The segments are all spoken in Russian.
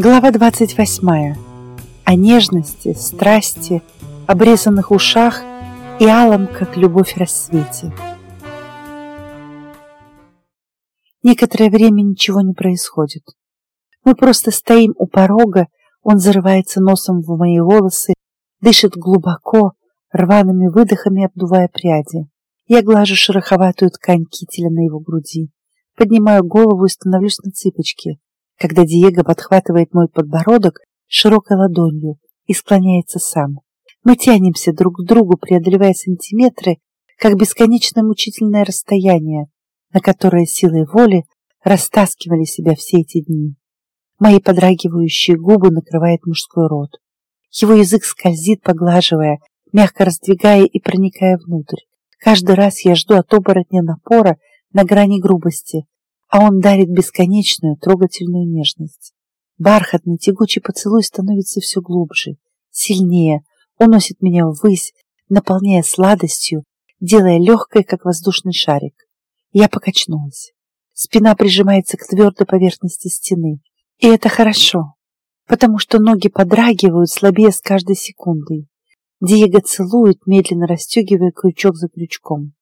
Глава 28. О нежности, страсти, обрезанных ушах и алом, как любовь рассвете. Некоторое время ничего не происходит. Мы просто стоим у порога, он зарывается носом в мои волосы, дышит глубоко, рваными выдохами обдувая пряди. Я глажу шероховатую ткань кителя на его груди, поднимаю голову и становлюсь на цыпочки, когда Диего подхватывает мой подбородок широкой ладонью и склоняется сам. Мы тянемся друг к другу, преодолевая сантиметры, как бесконечное мучительное расстояние, на которое силой воли растаскивали себя все эти дни. Мои подрагивающие губы накрывает мужской рот. Его язык скользит, поглаживая, мягко раздвигая и проникая внутрь. Каждый раз я жду от оборотня напора на грани грубости, а он дарит бесконечную трогательную нежность. Бархатный тягучий поцелуй становится все глубже, сильнее, уносит меня ввысь, наполняя сладостью, делая легкой, как воздушный шарик. Я покачнулась. Спина прижимается к твердой поверхности стены. И это хорошо, потому что ноги подрагивают слабее с каждой секундой. Диего целует, медленно расстегивая крючок за крючком.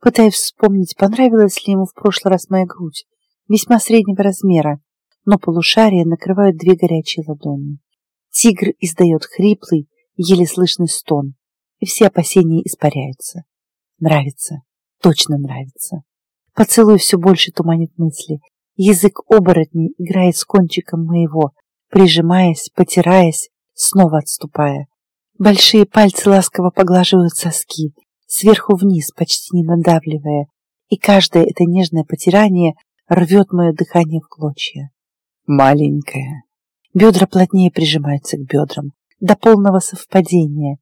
Пытаясь вспомнить, понравилась ли ему в прошлый раз моя грудь, весьма среднего размера, но полушария накрывают две горячие ладони. Тигр издает хриплый, еле слышный стон, и все опасения испаряются. Нравится, точно нравится. Поцелуй все больше туманит мысли. Язык оборотней играет с кончиком моего, прижимаясь, потираясь, снова отступая. Большие пальцы ласково поглаживают соски, сверху вниз, почти не надавливая, и каждое это нежное потирание рвет мое дыхание в клочья. Маленькая. Бедра плотнее прижимаются к бедрам, до полного совпадения.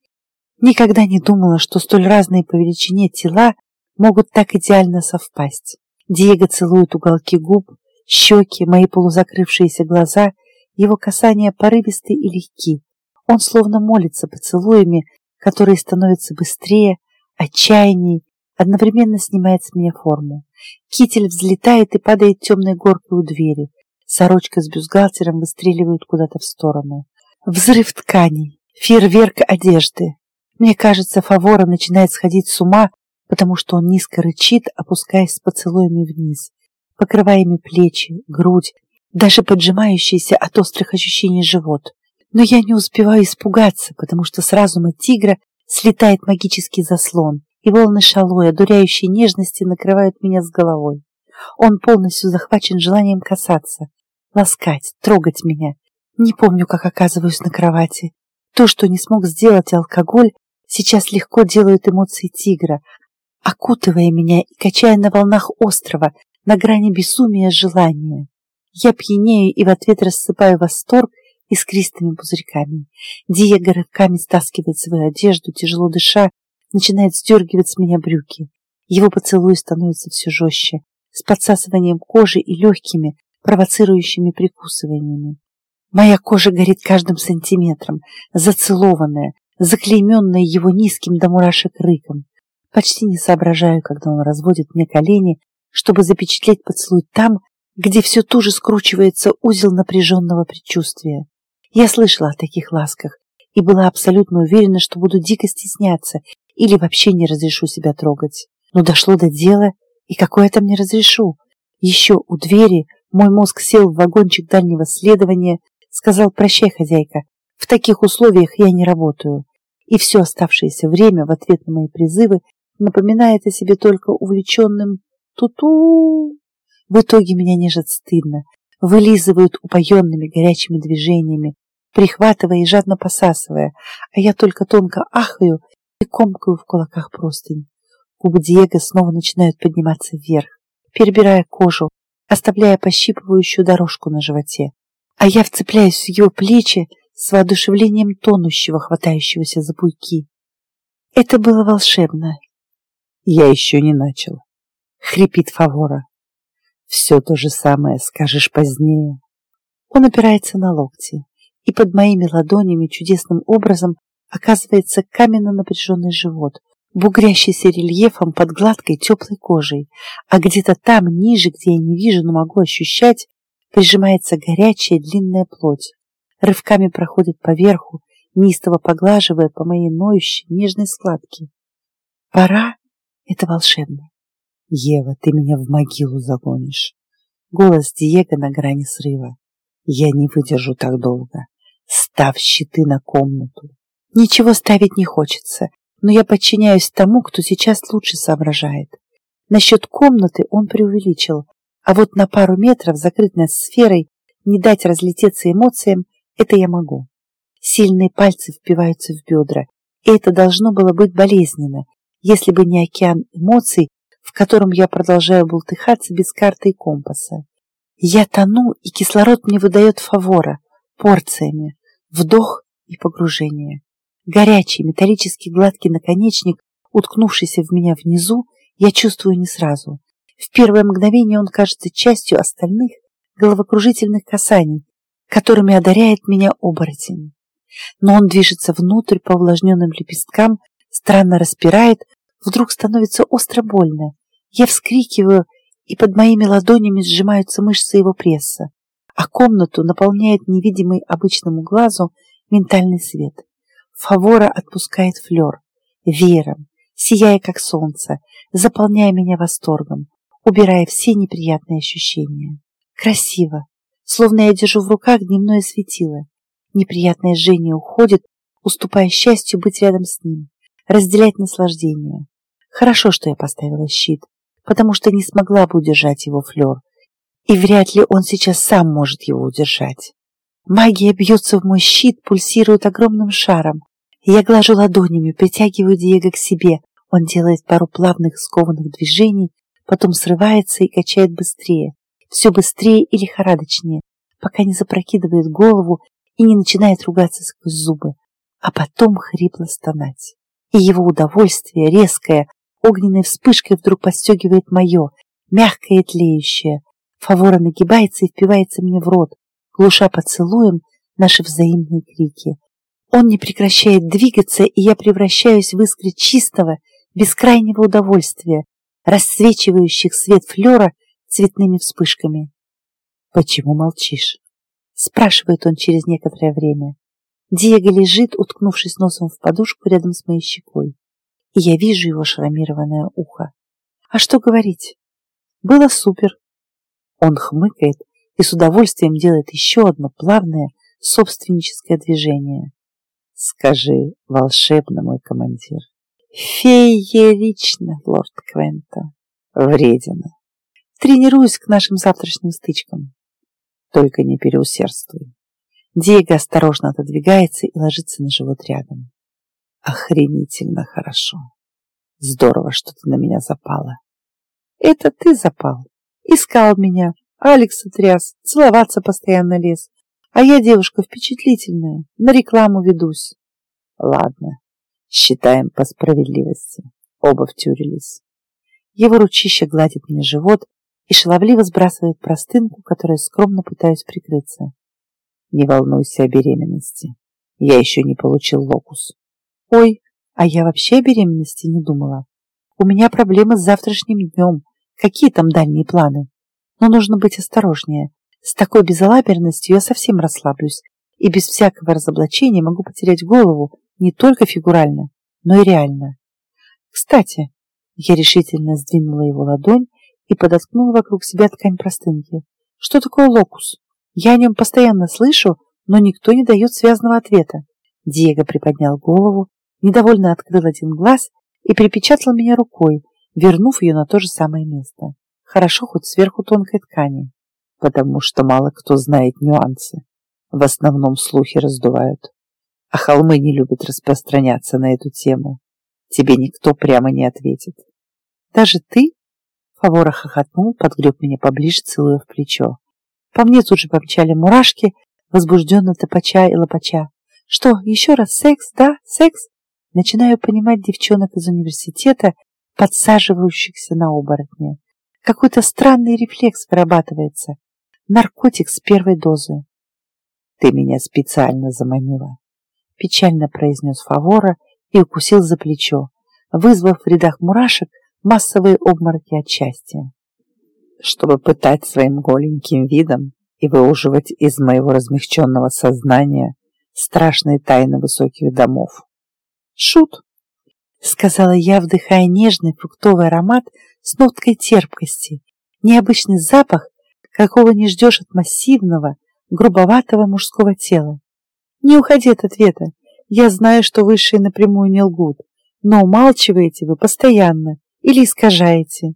Никогда не думала, что столь разные по величине тела могут так идеально совпасть. Диего целует уголки губ, щеки, мои полузакрывшиеся глаза, его касания порывисты и легки. Он словно молится поцелуями, которые становятся быстрее, отчаянней, одновременно снимает с меня форму. Китель взлетает и падает темной горкой у двери. Сорочка с бюстгальтером выстреливает куда-то в сторону. Взрыв тканей, фейерверк одежды. Мне кажется, Фавора начинает сходить с ума, потому что он низко рычит, опускаясь с поцелуями вниз, покрывая ими плечи, грудь, даже поджимающийся от острых ощущений живот. Но я не успеваю испугаться, потому что с разума тигра слетает магический заслон, и волны шалой, одуряющей нежности накрывают меня с головой. Он полностью захвачен желанием касаться, ласкать, трогать меня. Не помню, как оказываюсь на кровати. То, что не смог сделать алкоголь, сейчас легко делают эмоции тигра, окутывая меня и качая на волнах острова, на грани безумия желания. Я пьянею и в ответ рассыпаю восторг искристыми пузырьками. Диего рывками стаскивает свою одежду, тяжело дыша, начинает сдергивать с меня брюки. Его поцелуи становятся все жестче, с подсасыванием кожи и легкими, провоцирующими прикусываниями. Моя кожа горит каждым сантиметром, зацелованная, заклейменная его низким до мурашек рыком. Почти не соображаю, когда он разводит мне колени, чтобы запечатлеть поцелуй там, где все туже скручивается узел напряженного предчувствия. Я слышала о таких ласках и была абсолютно уверена, что буду дико стесняться или вообще не разрешу себя трогать. Но дошло до дела, и какое там не разрешу. Еще у двери мой мозг сел в вагончик дальнего следования, сказал «Прощай, хозяйка, в таких условиях я не работаю». И все оставшееся время в ответ на мои призывы напоминает о себе только увлеченным «ту-ту». В итоге меня нежат стыдно, вылизывают упоенными горячими движениями, прихватывая и жадно посасывая, а я только тонко ахаю и комкаю в кулаках простынь. Губы Диего снова начинают подниматься вверх, перебирая кожу, оставляя пощипывающую дорожку на животе. А я вцепляюсь в его плечи с воодушевлением тонущего, хватающегося за буйки. Это было волшебно. Я еще не начал. Хрипит Фавора. Все то же самое скажешь позднее. Он опирается на локти, и под моими ладонями чудесным образом оказывается каменно напряженный живот, бугрящийся рельефом под гладкой теплой кожей, а где-то там, ниже, где я не вижу, но могу ощущать, прижимается горячая длинная плоть. рывками проходит по верху, неистово поглаживая по моей ноющей нежной складке. Пора — это волшебно. Ева, ты меня в могилу загонишь. Голос Диего на грани срыва. Я не выдержу так долго. Ставь щиты на комнату. Ничего ставить не хочется, но я подчиняюсь тому, кто сейчас лучше соображает. Насчет комнаты он преувеличил, а вот на пару метров, закрыть над сферой, не дать разлететься эмоциям, это я могу. Сильные пальцы впиваются в бедра, и это должно было быть болезненно, если бы не океан эмоций, в котором я продолжаю бултыхаться без карты и компаса. Я тону, и кислород мне выдает фавора, порциями, вдох и погружение. Горячий, металлический гладкий наконечник, уткнувшийся в меня внизу, я чувствую не сразу. В первое мгновение он кажется частью остальных головокружительных касаний, которыми одаряет меня оборотень. Но он движется внутрь по увлажненным лепесткам, странно распирает, вдруг становится остро больно. Я вскрикиваю, и под моими ладонями сжимаются мышцы его пресса, а комнату наполняет невидимый обычному глазу ментальный свет. Фавора отпускает флер, веером, сияя как солнце, заполняя меня восторгом, убирая все неприятные ощущения. Красиво, словно я держу в руках дневное светило. Неприятное жжение уходит, уступая счастью быть рядом с ним, разделять наслаждение. Хорошо, что я поставила щит, потому что не смогла бы удержать его флер, и вряд ли он сейчас сам может его удержать. Магия бьется в мой щит, пульсирует огромным шаром, я глажу ладонями, притягиваю Диего к себе. Он делает пару плавных скованных движений, потом срывается и качает быстрее, все быстрее и лихорадочнее, пока не запрокидывает голову и не начинает ругаться сквозь зубы, а потом хрипло стонать. И его удовольствие, резкое, огненной вспышкой вдруг подстегивает мое, мягкое и тлеющее. Фавора нагибается и впивается мне в рот, глуша поцелуем наши взаимные крики. Он не прекращает двигаться, и я превращаюсь в искры чистого, бескрайнего удовольствия, рассвечивающих свет флера цветными вспышками. «Почему молчишь?» — спрашивает он через некоторое время. Диего лежит, уткнувшись носом в подушку рядом с моей щекой, и я вижу его шрамированное ухо. А что говорить? Было супер. Он хмыкает и с удовольствием делает еще одно плавное собственническое движение. Скажи, волшебно, мой командир. Феерично, лорд Квента. Вредина. Тренируюсь к нашим завтрашним стычкам. Только не переусердствуй. Диего осторожно отодвигается и ложится на живот рядом. Охренительно хорошо. Здорово, что ты на меня запала. Это ты запал. Искал меня. Алекс тряс, целоваться постоянно лез. А я девушка впечатлительная, на рекламу ведусь. Ладно, Считаем по справедливости. Оба втюрились. Его ручище гладит мне живот и шаловливо сбрасывает простынку, которой скромно пытаюсь прикрыться. Не волнуйся о беременности. Я еще не получил локус. Ой, а я вообще о беременности не думала. У меня проблемы с завтрашним днем. Какие там дальние планы? Но нужно быть осторожнее. С такой безалаберностью я совсем расслаблюсь и без всякого разоблачения могу потерять голову не только фигурально, но и реально. Кстати, я решительно сдвинула его ладонь и подоткнула вокруг себя ткань простынки. Что такое локус? Я о нем постоянно слышу, но никто не дает связанного ответа. Диего приподнял голову, недовольно открыл один глаз и припечатал меня рукой, вернув ее на то же самое место. Хорошо хоть сверху тонкой ткани, потому что мало кто знает нюансы. В основном слухи раздувают а холмы не любят распространяться на эту тему. Тебе никто прямо не ответит. Даже ты? Фавора хохотнул, подгреб меня поближе, целуя в плечо. По мне тут же помчали мурашки, возбужденно топача и лопача. Что, еще раз секс, да, секс? Начинаю понимать девчонок из университета, подсаживающихся на оборотня. Какой-то странный рефлекс вырабатывается. Наркотик с первой дозы. Ты меня специально заманила печально произнес Фавора и укусил за плечо, вызвав в рядах мурашек массовые обмороки от счастья. Чтобы пытать своим голеньким видом и выуживать из моего размягченного сознания страшные тайны высоких домов. «Шут!» — сказала я, вдыхая нежный фруктовый аромат с ноткой терпкости, необычный запах, какого не ждешь от массивного, грубоватого мужского тела. Не уходи от ответа. Я знаю, что высшие напрямую не лгут, но умалчиваете вы постоянно или искажаете.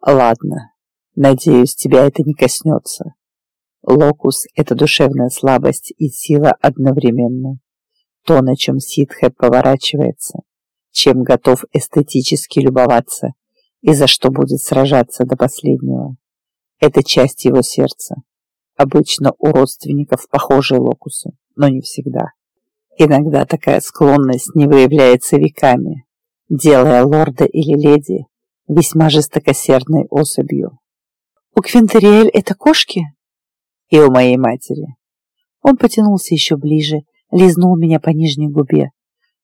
Ладно, надеюсь, тебя это не коснется. Локус — это душевная слабость и сила одновременно. То, на чем ситхе поворачивается, чем готов эстетически любоваться и за что будет сражаться до последнего. Это часть его сердца. Обычно у родственников похожие локусы, но не всегда. Иногда такая склонность не выявляется веками, делая лорда или леди весьма жестокосердной особью. «У Квинтериэль это кошки?» «И у моей матери». Он потянулся еще ближе, лизнул меня по нижней губе.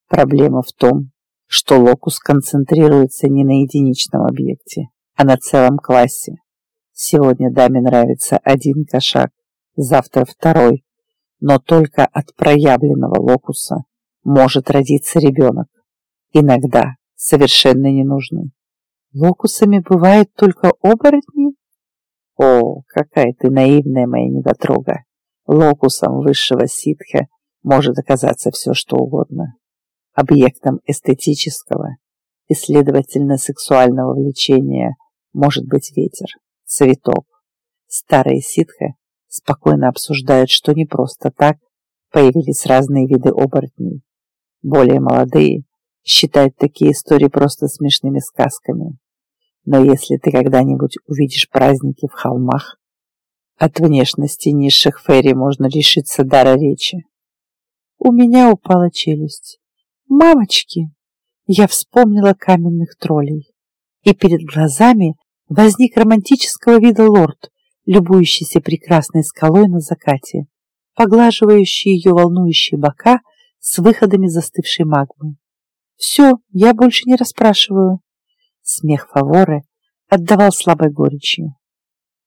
Проблема в том, что локус концентрируется не на единичном объекте, а на целом классе. Сегодня даме нравится один кошак, завтра второй, но только от проявленного локуса может родиться ребенок. Иногда совершенно ненужный. Локусами бывают только оборотни? О, какая ты наивная моя недотрога. Локусом высшего ситха может оказаться все, что угодно. Объектом эстетического и, следовательно, сексуального влечения может быть ветер цветов. Старые ситхи спокойно обсуждают, что не просто так появились разные виды оборотней. Более молодые считают такие истории просто смешными сказками. Но если ты когда-нибудь увидишь праздники в холмах, от внешности низших фейри можно лишиться дара речи. У меня упала челюсть. Мамочки! Я вспомнила каменных троллей. И перед глазами возник романтического вида лорд, любующийся прекрасной скалой на закате, поглаживающий ее волнующие бока с выходами застывшей магмы. «Все, я больше не расспрашиваю». Смех Фаворы отдавал слабой горечью.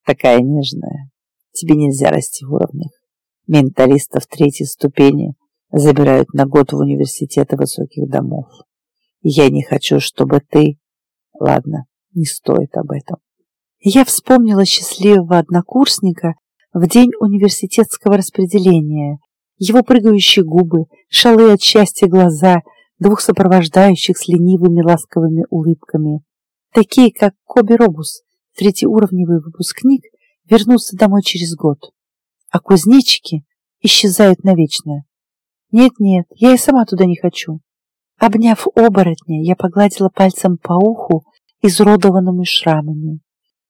«Такая нежная. Тебе нельзя расти в уровнях. Менталистов третьей ступени забирают на год в университеты высоких домов. Я не хочу, чтобы ты... Ладно, не стоит об этом. Я вспомнила счастливого однокурсника в день университетского распределения, его прыгающие губы, шалы от счастья глаза, двух сопровождающих с ленивыми ласковыми улыбками. Такие, как Коби Робус, третьеуровневый выпускник, вернутся домой через год. А кузнечики исчезают навечно. Нет-нет, я и сама туда не хочу. Обняв оборотня, я погладила пальцем по уху изуродованными шрамами.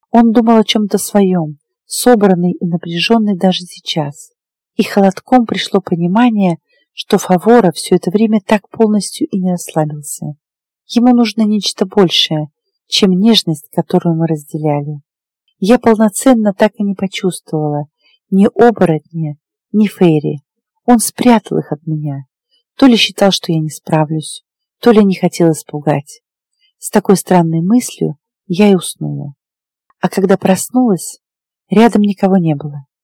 Он думал о чем-то своем, собранный и напряженный даже сейчас. И холодком пришло понимание, что Фавора все это время так полностью и не расслабился. Ему нужно нечто большее, чем нежность, которую мы разделяли. Я полноценно так и не почувствовала ни оборотня, ни Фейри. Он спрятал их от меня. То ли считал, что я не справлюсь, то ли не хотел испугать. С такой странной мыслью я и уснула. А когда проснулась, рядом никого не было.